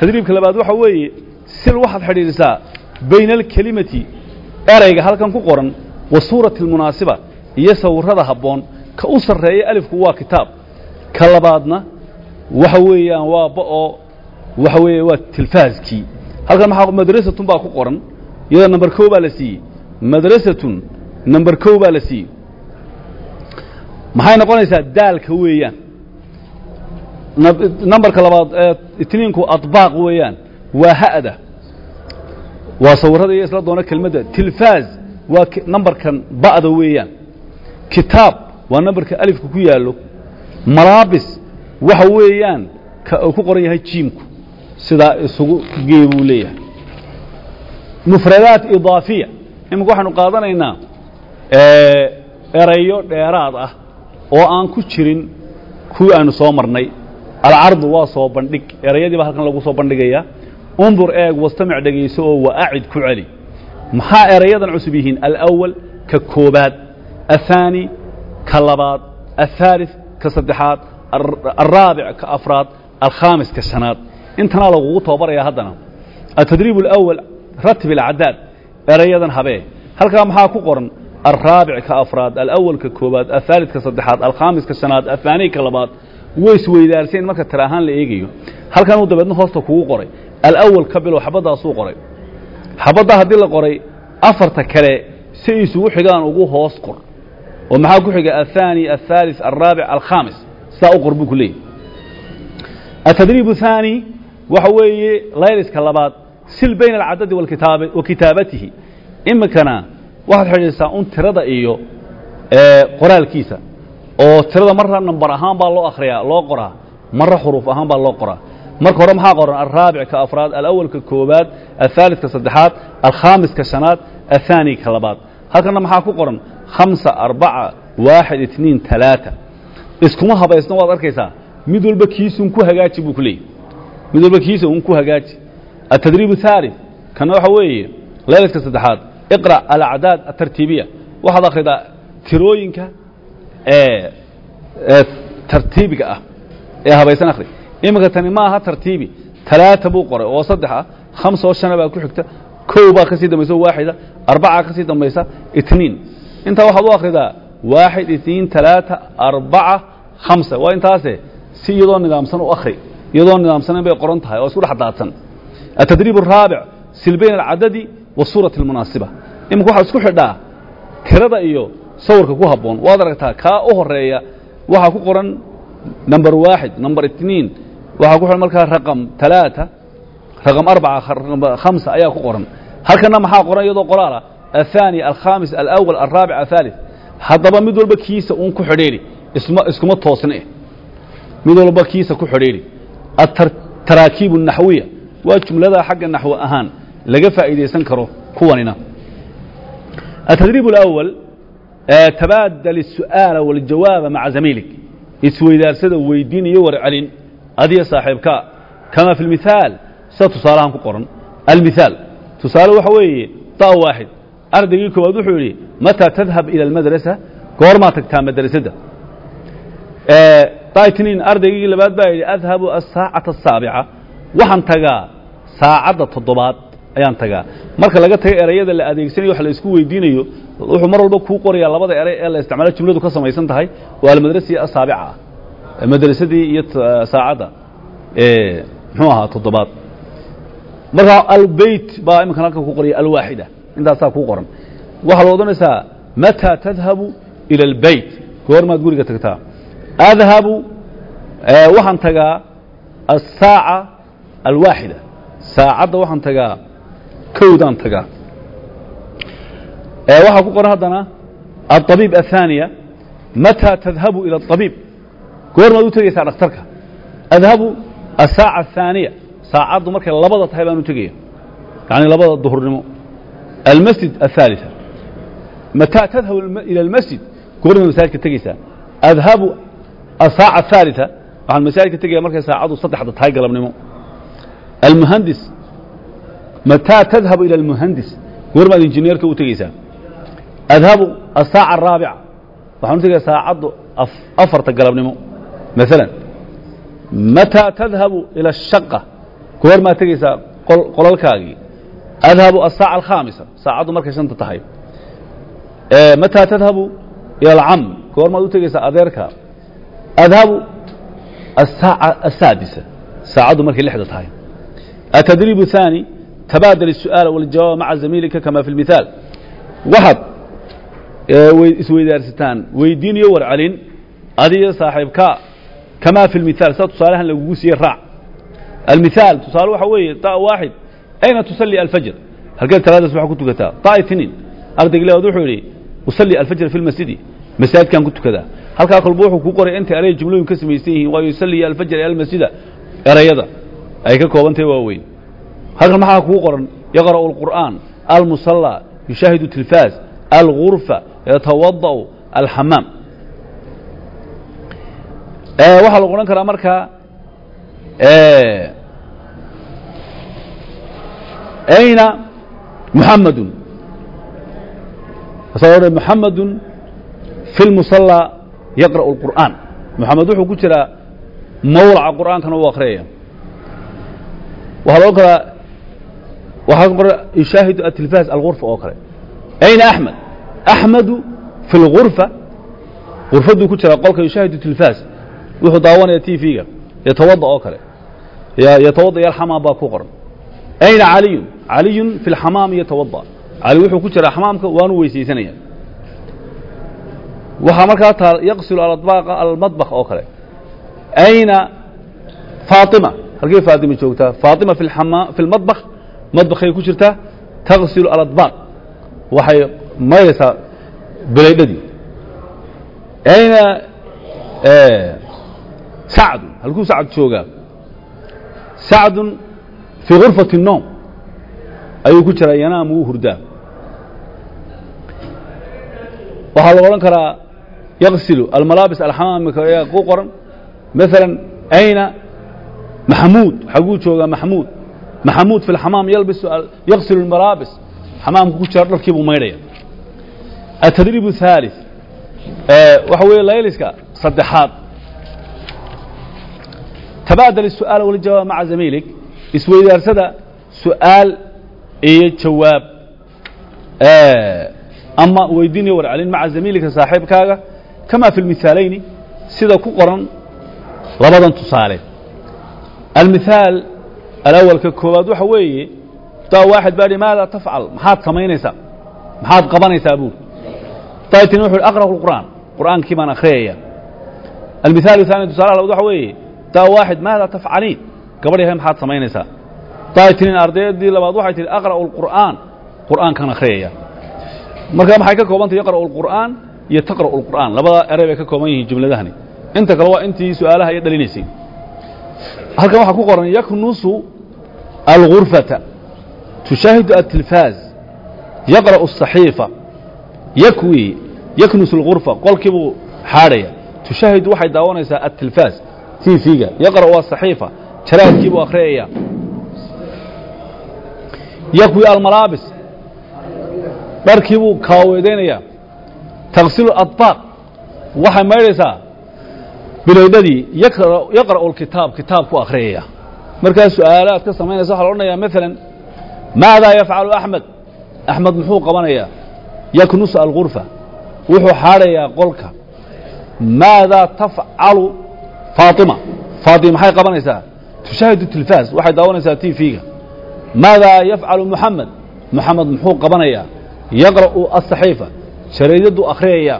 tadriibka labaad waxa weeye sil waxaad xidhiidhisaa bayna alkelimati erayga halkan ku qoran wa suurati almunaasiba iyo sawirada haboon ka u sarreeya alifku waa kitaab. Ka labaadna waxa weeyaan waa ba'oo waxa weeye waa tilfaaskii halkan maxaa madrasatun baa ku qoran iyadoo namber kow baa la siiyey. Madrasatun number kow baa la siiyey maxay noqonaysaa daalka weeyaan? Numberka labaad itniinku aطbaaq weeyaan waa ha'da. Waa sawirada iyo isla doona kelmadda. Tilfaaz waa numberkan ba'da weeyaan. Kitaab waa numberka alifka ku yaallo. Malaabis waxa weeyaan ku qoran yahay jiimku. Sidaa isugu gee buu leeyahay. Mufradaat idaafiya. Iminka waxaanu qaadanaynaa erayo dheeraad ah oo aan ku jirin kuwii aanu soo marnay. Alcardu waa soo bandhig erayadii baa halkan lagu soo bandhigayaa. Undur eeg wastamic dhegayso oo waacid ku celi. Maxaa erayadan cusub yihiin? Alawal ka koobaad. Ahaani ka labaad. Athaalid ka saddexaad. Alraabic ka afraad. Alkhaamis ka shanaad. Intanaa lagugu tababaraya haddana. Atadriib alawal ratib alacdaad erayadan habee. Halkaa maxaa ku qoran? alraabic ka afraad alawalka koobaad athaalidka saddexaad alkhaamiska shanaad athaaniy ka labaad way isweydaarsayn marka tira ahaan la eegayo halkan uu dabeedna hoosta kugu qoray alawal ka bilow xabaddaasuu qoray xabadda haddii la qoray afarta kale si isugu xigaan ugu hoos qor oo maxaa ku xiga aلثaanي aلثالث الraabiع alkhaamis sidaa u qor buu ku leeyay التdriib الثaanي waxa weeye layliska labaad sil bayna alcadadi wa kitaabatihi iminkana waxaad xidhiidhsaa un tirada iyo qoraalkiisa. Oo tirada marra nambar ahaan baa loo akhriyaa loo qoraa. Marra xuruuf ahaan baa loo qoraa. Marka hore maxaa qoran? Alraabic ka afraad alawalka koobaad alhaalidka saddexaad alkhaamiska shanaad ahaani ka labaad. Halkana maxaa ku qoran? Hamsa arbaca waaxid itniin talaata. Iskuma habaysno waad arkaysaa. Mid walba kiisun ku hagaaji buu ku leeyay. Mid walba kiisa un ku hagaaji. Altadriib haali kana waxa weeye leeladka saddexaad iqra alacdaad atartiibiya waxaad akhridaa tirooyinka ee tartiibiga ah ee habaysan akhri iminka tani ma aha tartiibi talaata buu qoray oo saddex ah khamsa oo shana baa ku xigta kow baa ka sii dambaysa waaxida arbacaa ka sii dambaysa itniin intaa waxaad u akhridaa waaxid itniin talaata arbaca khamsa waa intaase si iyadoo nidaamsan u akhri iyadoo nidaamsanan bay qoran tahay oo isku dhex daadsan atadriib araabic silbayn iminka waxaad isku xidhaa tirada iyo sawirka ku habboon waad aragtaa kaa u horeeya waxaa ku qoran number waaxid number itniin waxaa ku qoran markaa raqam talaata raqam arbaca hamsa ayaa ku qoran halkana maxaa qoran iyadoo qoraala الثaanي alkhaamis alأwal alraabic aلثaalث haddaba mid walba kiisa un ku xidhiidhi isma iskuma toosne mid walba kiisa ku xidhiidhi ataraakiib الnaxwiya waa jumladaa xagga naxwo ahaan laga faa'iidaysan karo kuwanina التdriib الأول tabaadal الsu'aala wاljawaaba maca zamiilig isweydaarsada weydiin iyo warcelin adiya saaxiibka kama fi اlmithaal sida tusaalahan ku qoran almithaal tusaale waxa weeye da waaxid ardaygii koowaad wuxuu yidhi mataa tadhab ilى اlmadrasa goormaa tagtaa madrasadda daitniin ardaygii labaad baa yidhi adhabu aلsaacaةa الsaabica waxaan tagaa saacadda toddobaad ayaan tagaa. Marka laga tago erayada la adeegsanayo wax la isku weydiinayo wuxuu mar walba kuu qorayaa labada eray ee la isticmaalo. Jumladu ka samaysan tahay waa almadrasiya asaabica madrasadii iyo saacadda muxuu ahaa toddobaad. Markaa albeyt baa iminkan halkan ku qoraya alwaaxida intaasaa kuu qoran. Waxaa la odhanaysaa mataa tadhabu ila albeyt goormaad guriga tagtaa. Adhabu waxaan tagaa asaaca alwaaxida. Saacadda waxaan tagaa kowdaan tagaa waxaa ku qoran haddana aلطabiib aلثaaniya mataa tadhabu ilى الطabiib goormaad u tegaysaa dhakhtarka adhabu asaaca الثaaniya saacaddu markay labada tahay baan u tegaya yani labada duhurnimo almasjid الثaaliثa mataa tadhabu ilى اlmasjid goormaad masaajidka tegaysaa adhabu asaaca الثaaliثa waxaan masaajidka tegaya markay saacaddu saddexda tahay galabnimo almuhandis mataa tadhabu ilى اlmuhandis goormaad injineerka u tegeysaa adhabu asaaca araabica waxaan u tegaya saacaddu afarta galabnimo maalan mataa tadhabu ilى الshaqa goormaad tegeysaa qolalkaagii adhabu asaaca alkhaamisa saacaddu markay shanta tahay mataa tadhabu ilى alcam goormaad u tegeysaa adeerka adhabu asaaca asaadisa saacaddu markay lixda tahay التdريب الثاني تباadل السؤaaل والجawاaب maعa زamيilka كama في المiثاaل waxaad isweydaarsataan weydiin iyo warcelin adiyo saaxiibka كama في المiثاaل sida tusaalahan lagugu siiye raac المiثاaل tusaale waxa weeye طa waaxid أyna تصلي الفجر halkeed salaada subax ku tukataa طa itniin ardayg leod wuxuu yidhi uصلي الفجر في المسجidi masaajidkan ku tukadaa halkaa kolba wuxuu ku qoray intay eray jumlooyin ka samaysan yihiin waa yuصلي الفجر ilى المسجida erayada ay ka koobantahay waaweyn halkan maxaa kuu qoran yaqra'u الqur'aan almusallى yushaahidu tilfaas algurfa yatawada'u alxamaam waxaa lagu odhan karaa markaa ayna muxamadun sa muxamadu fi lmusallى yaqra'u الqur'aan muxamed wuxuu ku jiraa mawlaca qur'aankana u akhriyaya waxaa loo kadaa kale. Ayna axmed axmedu fi lghurfa غurfaduu ku jiraa qolka yushaahidu tilfaas wuxuu daawanaya t v-ga. Yatawada oo kale. Yatawada yalxamaam baa ku qoran. Ayna caliyun. Caliyun fi lxamaam yatawada cali wuxuu ku jiraa xamaamka waanu weysaysanaya. Waxaa markaa taal yaqsilu aladbaaqa almadbakh oo kale. Ayna faatima. Halkay faatima joogtaa? Faatima fi lxamaa fi lmadbakh madbakhay ku jirtaa taqsilu aladbaaq waxay maydaysaa bilaydhadii. Ayna sacdu halkuu sacd joogaa sacdun fii gurfati الnoom ayuu ku jiraa yanaam wuu hurdaa. Waxaa la odhan karaa yaqsilu almalaabis alxamaam ku qoran. Maala ayna maxamuud xaguu joogaa maxamuud maxamuud fi lxamaam yalbisu yaqsilu almalaabis xamaamku ku jira dharkii buu maydhaya atadriib الثالث waxa weeye layliska saddexaad tabaadal الsu'aal wاljawaab maca zamiilig isweydaarsada su'aal iyo jawaab ama weydiin iyo warcelin maca zamiilika saaxiibkaaga kama fi اlmihaalayni sida ku qoran labadan tusaale almithaal alawalka koowaad waxa weeye taa waaxid baa maada tafcal maxaad samaynaysaa maxaad qabanaysaa buuri taatina wuxu aqra'u lqur'aan qur'aankii baan akhriyaya almithaal haani tusaalaha labaad waxa weeye taa waaxid maada tafcaliin gabadh maxaad samaynaysaa taatinin ardaydii labaad waxay tihi aqra'u lqur'aan qur'aankaan akhriyaya marka maxay ka koobantah yaqra'u lqur'aan iyo taqra'u lqur'aan labada erey bay ka kooban yihiin jumladahani inta kale waa intii su'aalaha iyo dhalinaysay halkan waxaa ku qoran yaknusu algurfata tushaahidu atilfaaz yaqra'u الصaxiifa yakwi yaknusu اlgurfa qolkii buu xaadhaya tushaahidu waxay daawanaysaa atilfaaz tv-ga yaqra'u asaxiifa jaraadkii buu akhriyaya yakwi almalaabis dharkii buu kaaweedaynaya taqsilu adbaaq waxay maydhaysaa bilaydhadii yaqra'u lkitaab kitaabku akhriyaya markaa su'aalaad ka samaynaysa waxa la odhanayaa maalan maadaa yafcalu axmed axmed muxuu qabanayaa yaknusu algurfa wuxuu xaadhayaa qolka. Maadaa tafcalu faatima? Faatima maxay qabanaysaa? Tushaahidu tilfaas. Waxay daawanaysaa t v-ga. Maadaa yafcalu muxamed muxamed muxuu qabanayaa yaqra'u asaxiifa jaraydaduu akhriyaya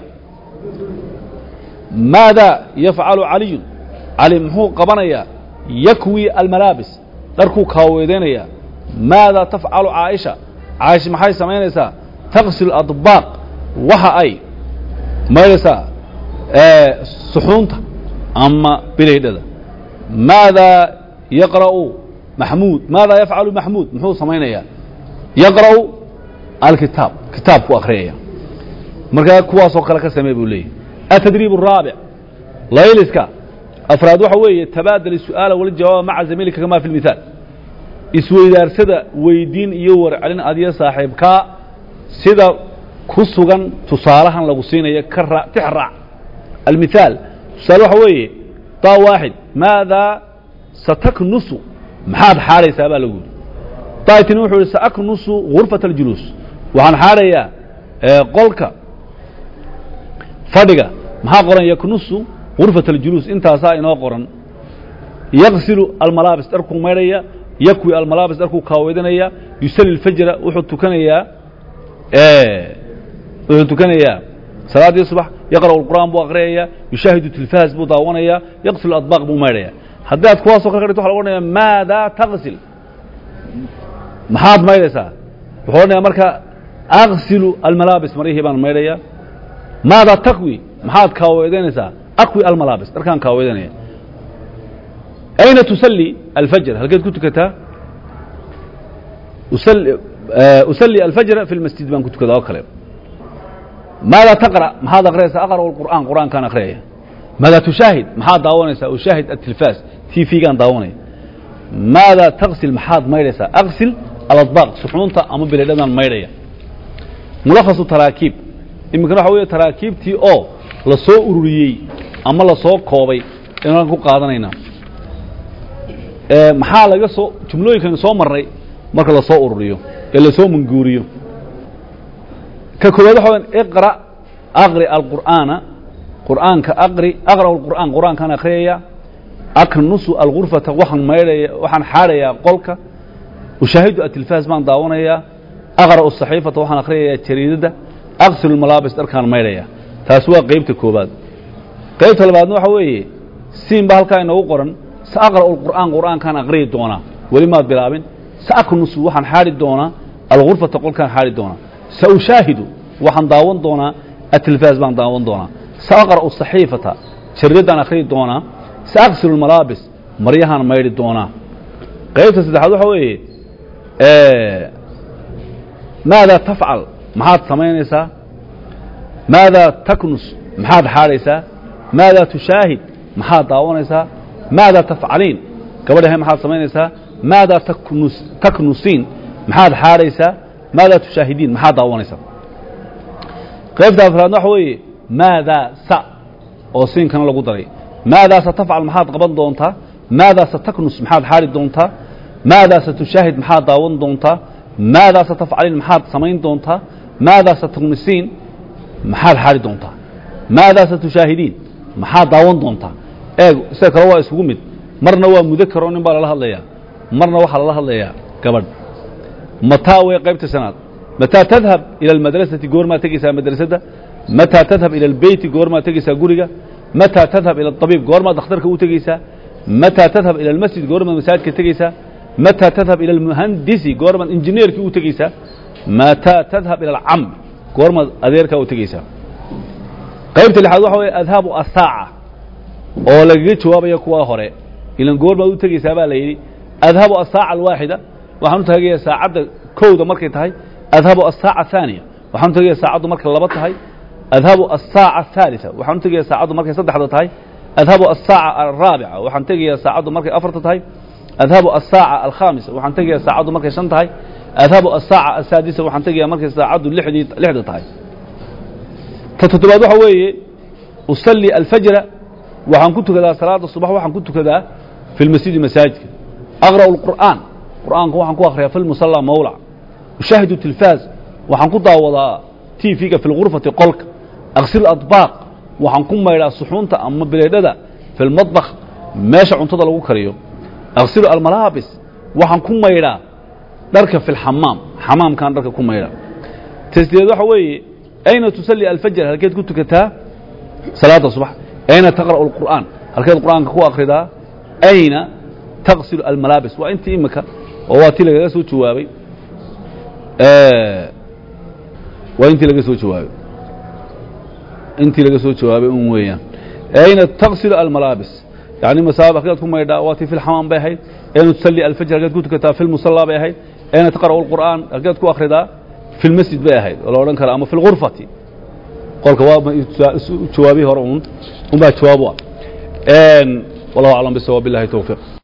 maadaa yafcalu caliyun cali muxuu qabanayaa yakwi almalaabis dharkuu kaaweedaynaya maadaa tafcalu caaisha caaisha maxay samaynaysaa taqsil adbaaq waxa ay maydhaysaa suxuunta ama bilaydhada maadaa yaqra'u maxmuud maadaa yafcalu maxmuud muxuu samaynayaa yaqra'u alkitaab kitaabku akhriyaya markaa kuwaasoo kale ka samey buu leeyahy atadriib الraabic layliska afraad waxa weeye tabaadal الsu'aala waljawaaba maca zamiilika kama fi اlmithaal isweydaarsada weydiin iyo warcelin adiyo saaxiibkaa sida ku sugan tusaalahan lagu siinayo ka raa tix raac almithaal tusaale waxa weeye daa waaxid maadaa sataknusu maxaad xaadhaysaa baa lagu yidhi daaitini wuxuu yihi saaknusu gurfaة اljuluus waxaan xaadhayaa qolka fadhiga maxaa qoran yaknusu gurfaة اljuluus intaasaa inoo qoran yaqsilu almalaabis dharkuu maydhaya yakwi almalaabis dharkuu kaaweydinaya yusali اlfajra wuxuu tukanayaa wuxuu tukanayaa salaaddii subax yaqra'u اlqur'aan buu akhriyaya yushaahidu tilfaas buu daawanaya yaqsilu adbaaq buu maydhaya haddii aad kuwaasoo kale ka dhigto waxa laga odhanaya maadaa taqsil maxaad maydhaysaa wuxuu odhanaya marka aqsilu almalaabis maryihii baan maydhaya maadaa takwi maxaad kaaweedaynaysaa akwi almalaabis. Dharkaan kaaweedanaya ayna tusalli alfajr. Halkeed ku tukataa? Usalli alfajra fi lmasjid baan ku tukadaa oo kale. Maadaa taqra? Maxaad akhriyaysaa aqra'u alqur'aan. Qur'aankaan akhriyaya maadaa tushaahid maxaad daawanaysaa? Ushaahid atilfaas t v-gaan daawanaya. Maadaa taqsil? Maxaad maydhaysaa aqsil aladbaaq. Suxuunta ama bilaydhadaan maydhaya mulakhasu taraakiib. Iminkana waxa weeye taraakiibtii oo la soo ururiyey ama la soo koobay inaan ku qaadanaynaa maxaa laga soo jumlooyinkaynu soo marray marka la soo ururiyo ee la soo manguuriyo ka koowaad waxa weyan iqra aqri alqur'aana. Qur'aanka aqri aqra'u alqur'aan qur'aankaan akhriyaya aknusu algurfata waxaan maydhaya waxaan xaadhayaa qolka. Ushaahidu atilfaas baan daawanayaa. Aqra'u saxiifata waxaan akhriyayaa jariidadda aqsilu malaabis dharkaan maydhaya taasi waa qeybta koobaad. Qaybta labaadna waxa weeye siin ba halkaa inoogu qoran saaqra'u alqur'aan qur'aankaan aqriyi doonaa. Weli maad bilaabin saaknusu waxaan xaadhi doonaa algurfata qolkaan xaadhi doonaa. Saushaahidu waxaan daawan doonaa atilfaas baan daawan doonaa. Saaqra'u saxiifata jariidaddaan akhriyi doonaa. Saaqsilu malaabis maryahaan maydhi doonaa. Qaybta saddexaad waxa weeye maadaa tafcal? Maxaad samaynaysaa maadaa taknus maxaad xaadhaysaa maadaa tushaahid maxaad daawanaysaa maadaa tafcaliin gabadhahay maxaad samaynaysaa maadaa taknus taknusiin maxaad xaadhaysaa maadaa tushaahidiin maxaad daawanaysaa qaybta afraadna waxa weeye maadaa sa oo siinkana lagu daray maadaa satafcal maxaad qaban doontaa maadaa sataknus maxaad xaadhi doontaa maadaa satushaahid maxaad daawan doontaa maadaa satafcaliin maxaad samayn doontaa maadaa sataknisiin maxaad xaadhi doontaa maadaa satushaahidin maxaad daawan doontaa eeg sida kale waa isugu mid. Marna waa mudakar oo nin baa lala hadlayaa. Marna waxaa lala hadlayaa gabadh. Mataa way qaybta shanaad mataa tadhab ila almadrasati goormaa tegeysaa madrasadda mataa tadhab ila albeyti goormaa tegeysaa guriga? Mataa tadhab ila abiib goormaad dakhtarka u tegeysaa mataa tadhab ila almasjid goormaad masaajidka tegeysaa mataa tadhab ila almuhandisi goormaad injineerkii u tegeysaa mataa tadhab ila alcam goormaad adeerkaa u tegeysaa qaybta lixaad waxa weye adhaabu asaaca oo lagaga jawaabaya kuwaa hore. Ilan goormaad u tegeysaa baa la yidhi adhabu asaaca alwaaxida. Waxaan u saacadda kowda markay tahay adhabu asaaca ahaaniya waxaan u saacaddu markay laba tahay adhabu asaaca athaalita waxaan u saacaddu markay saddexda tahay adhabu asaaca alraabica waxaan tegayaa saacaddu markay afarta tahay adhabu asaaca alkhaamisa. Waxaan tegayaa saacaddu markay shan tahay adhabu asaaca asaadisa waxaan tegayaa markay saacaddu lixdii lixda tahay ta toddobaad waxa weeye usalli alfajra waxaan ku tukadaa salaada subax waxaan ku tukadaa fi lmasjidi masaajidka aqra'u alqur'aan qur'aanka waxaan ku akhriyaa fi lmusalla mawlac ushaahidu tilfaaz waxaan ku daawadaa tv-ga fi lgurfati qolka aksilu adbaaq waxaan ku maydhaa suxuunta ama bileedhada fi lmadbakh meesha cuntada lagu kariyo aksilu almalaabis waxaan ku maydhaa dharka fi lxamaam xamaamkaan dharka ku maydhaa tasdeed waxa weeye ayna tusalli alfajr halkeed ku tukataa salaada subax. Ayna taqra'u alqur'aan halkeed qur'aanka ku akhridaa ayna taqsilu almalaabis waa intii imika oo waa tii lagaga soo jawaabay. Waa intii laga soo jawaabay. Intii laga soo jawaabay un weeyaan. Ayna taqsilu almalaabis yani masaaba ku maydhaa waa tii fi lxamaam bay ahayd. Ayna tusalli alfajr halkeed ku tukataa fi lmusallaa bay ahayd ayna taqra'u alqur'aan halkeed ku akhridaa في المسجد bay ahayd oo la odhan kara ama في الغرفة qolka waa jawaabihi hore un un baa jawaab u ah والله أعلم بالصواب بالله توفيق